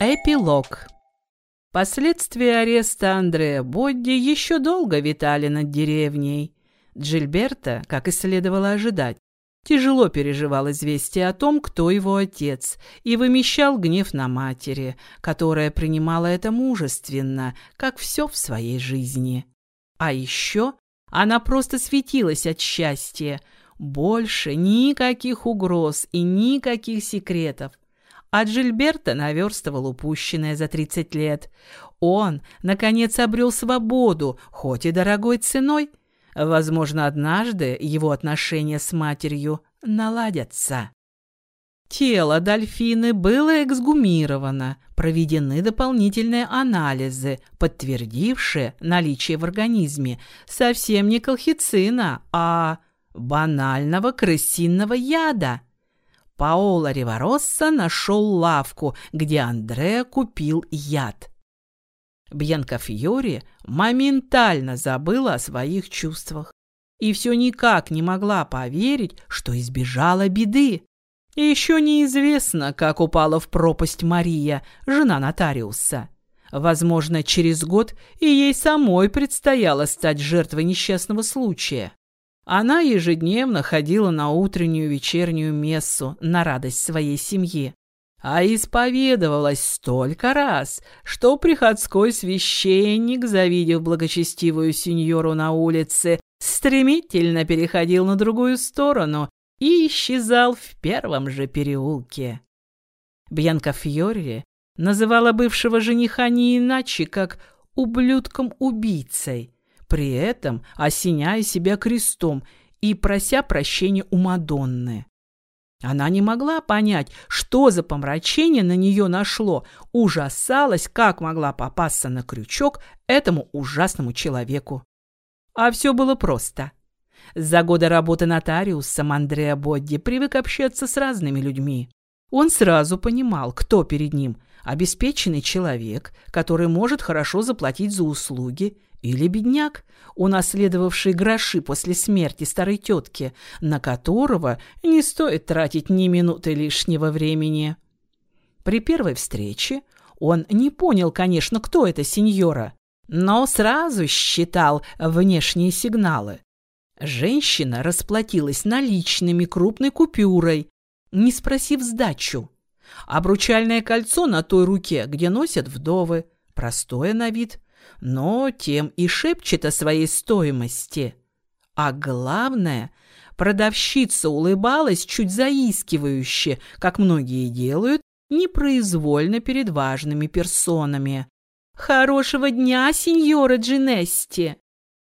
Эпилог Последствия ареста Андрея Бодди еще долго витали над деревней. Джильберта, как и следовало ожидать, тяжело переживал известие о том, кто его отец, и вымещал гнев на матери, которая принимала это мужественно, как все в своей жизни. А еще она просто светилась от счастья. Больше никаких угроз и никаких секретов. А Джильберта наверстывал упущенное за 30 лет. Он, наконец, обрел свободу, хоть и дорогой ценой. Возможно, однажды его отношения с матерью наладятся. Тело дольфины было эксгумировано, проведены дополнительные анализы, подтвердившие наличие в организме совсем не колхицина, а банального крысиного яда – Паоло Риваросса нашел лавку, где Андреа купил яд. Бьянка Фьори моментально забыла о своих чувствах и все никак не могла поверить, что избежала беды. Еще неизвестно, как упала в пропасть Мария, жена нотариуса. Возможно, через год и ей самой предстояло стать жертвой несчастного случая. Она ежедневно ходила на утреннюю вечернюю мессу на радость своей семьи, а исповедовалась столько раз, что приходской священник, завидев благочестивую сеньору на улице, стремительно переходил на другую сторону и исчезал в первом же переулке. Бьянка Фьори называла бывшего жениха не иначе, как «ублюдком-убийцей», при этом осеняя себя крестом и прося прощения у Мадонны. Она не могла понять, что за помрачение на нее нашло, ужасалась, как могла попасться на крючок этому ужасному человеку. А все было просто. За годы работы нотариусом Андреа Бодди привык общаться с разными людьми. Он сразу понимал, кто перед ним – обеспеченный человек, который может хорошо заплатить за услуги или бедняк, унаследовавший гроши после смерти старой тетки, на которого не стоит тратить ни минуты лишнего времени. При первой встрече он не понял, конечно, кто эта сеньора, но сразу считал внешние сигналы. Женщина расплатилась наличными крупной купюрой, не спросив сдачу. Обручальное кольцо на той руке, где носят вдовы, простое на вид – но тем и шепчет о своей стоимости. А главное, продавщица улыбалась чуть заискивающе, как многие делают, непроизвольно перед важными персонами. «Хорошего дня, сеньора Джинести!»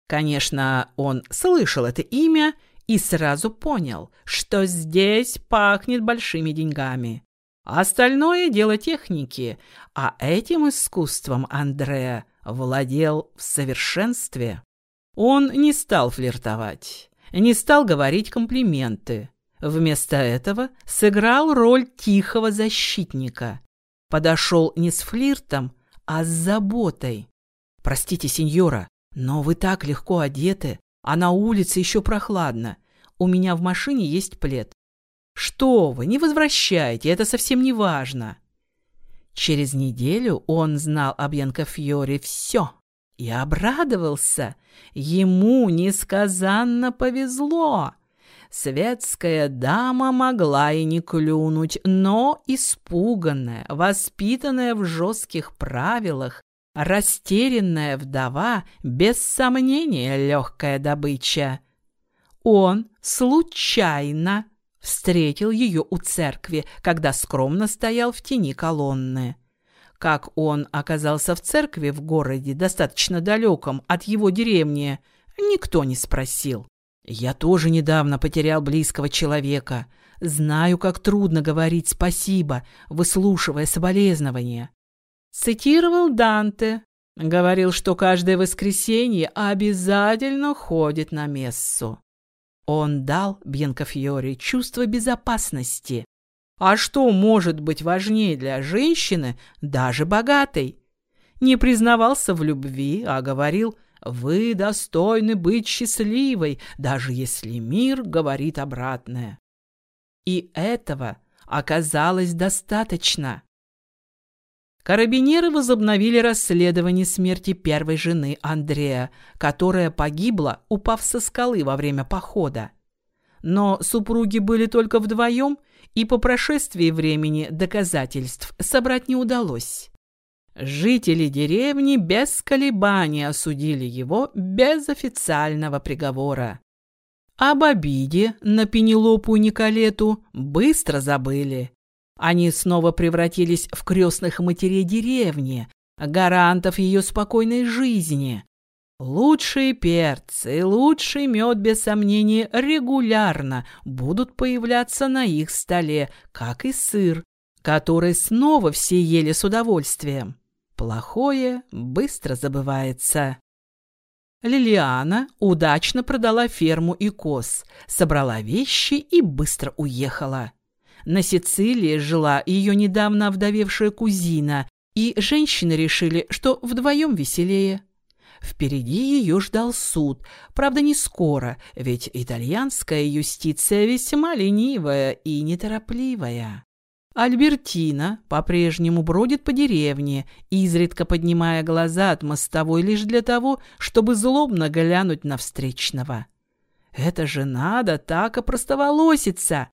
Конечно, он слышал это имя и сразу понял, что здесь пахнет большими деньгами. Остальное дело техники, а этим искусством Андреа владел в совершенстве. Он не стал флиртовать, не стал говорить комплименты. Вместо этого сыграл роль тихого защитника. Подошел не с флиртом, а с заботой. «Простите, сеньора, но вы так легко одеты, а на улице еще прохладно. У меня в машине есть плед. «Что вы, не возвращайте, это совсем не важно». Через неделю он знал об Янкофьоре все и обрадовался. Ему несказанно повезло. Светская дама могла и не клюнуть, но испуганная, воспитанная в жестких правилах, растерянная вдова, без сомнения легкая добыча. Он случайно Встретил ее у церкви, когда скромно стоял в тени колонны. Как он оказался в церкви в городе, достаточно далеком от его деревни, никто не спросил. Я тоже недавно потерял близкого человека. Знаю, как трудно говорить спасибо, выслушивая соболезнования. Цитировал Данте. Говорил, что каждое воскресенье обязательно ходит на мессу. Он дал Бьянкофьоре чувство безопасности. А что может быть важнее для женщины, даже богатой? Не признавался в любви, а говорил «Вы достойны быть счастливой, даже если мир говорит обратное». И этого оказалось достаточно. Карабинеры возобновили расследование смерти первой жены Андрея, которая погибла, упав со скалы во время похода. Но супруги были только вдвоем, и по прошествии времени доказательств собрать не удалось. Жители деревни без колебаний осудили его без официального приговора. Об обиде на Пенелопу и Николету быстро забыли. Они снова превратились в крестных матерей деревни, гарантов ее спокойной жизни. Лучшие перцы, лучший мед, без сомнения, регулярно будут появляться на их столе, как и сыр, который снова все ели с удовольствием. Плохое быстро забывается. Лилиана удачно продала ферму и коз, собрала вещи и быстро уехала. На Сицилии жила ее недавно овдовевшая кузина, и женщины решили, что вдвоем веселее. Впереди ее ждал суд, правда не скоро, ведь итальянская юстиция весьма ленивая и неторопливая. Альбертина по-прежнему бродит по деревне, изредка поднимая глаза от мостовой лишь для того, чтобы злобно глянуть на встречного. Это же надо так опростоволоситься!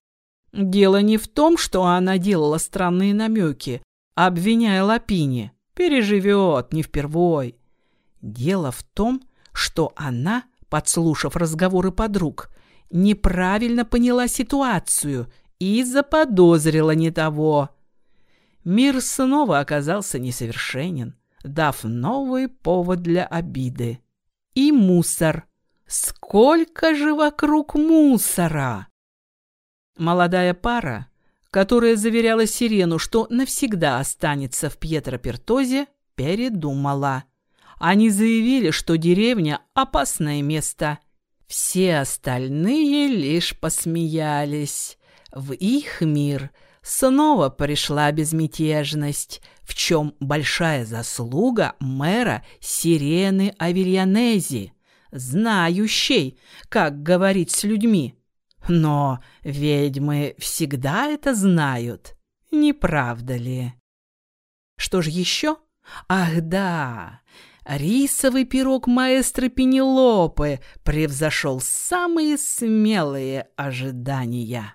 Дело не в том, что она делала странные намеки, обвиняя Лапини. Переживет, не впервой. Дело в том, что она, подслушав разговоры подруг, неправильно поняла ситуацию и заподозрила не того. Мир снова оказался несовершенен, дав новый повод для обиды. И мусор. Сколько же вокруг мусора! Молодая пара, которая заверяла Сирену, что навсегда останется в Пьетро-Пертозе, передумала. Они заявили, что деревня – опасное место. Все остальные лишь посмеялись. В их мир снова пришла безмятежность, в чем большая заслуга мэра Сирены Авельянези, знающей, как говорить с людьми. Но ведьмы всегда это знают, не правда ли? Что же еще? Ах да, Рисовый пирог маэстро Пенелопы превзошел самые смелые ожидания.